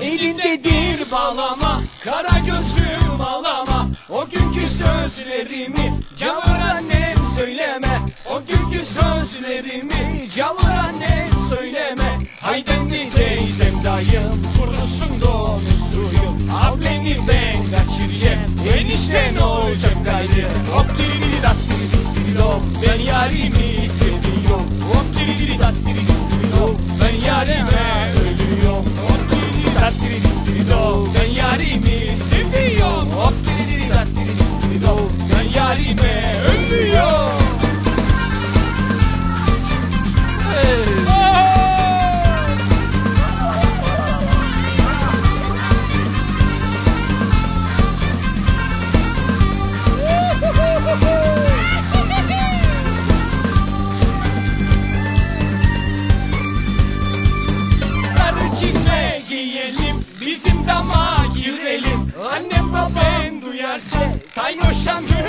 elindedir bağlama Kara gözlüm ağlama O günkü sözlerimi Cavur annem söyleme. O günkü sözlerimi Cavur annem söyleme. Haydendi teyzem dayım Kurusun donuzluyum Ableni ben kaçıracağım Enişten olacağım gayrı Hop diri diri dat diri diri Ben yarimi seviyorum. Hop diri diri dat diri Ölüyorum Oh! Sarı çizme giyelim Bizim girelim Annem babam duyarsa diyelim Annem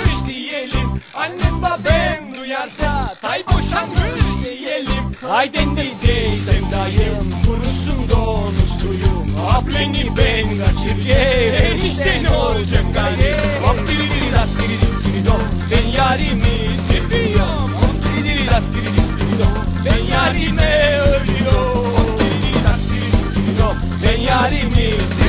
yaşarsa Tay boşanır diyelim. Hayden dey sevdayım Kurusun donuz suyum Ableni ah ben kaçırge Enişte ne olacak gaye Hop ah diri dat diri dut diri do Ben yarimi seviyorum. Ah Hop diri dat diri dut diri do Ben yarime ölüyorum. Hop diri dat diri dut diri do Ben yarimi seviyorum.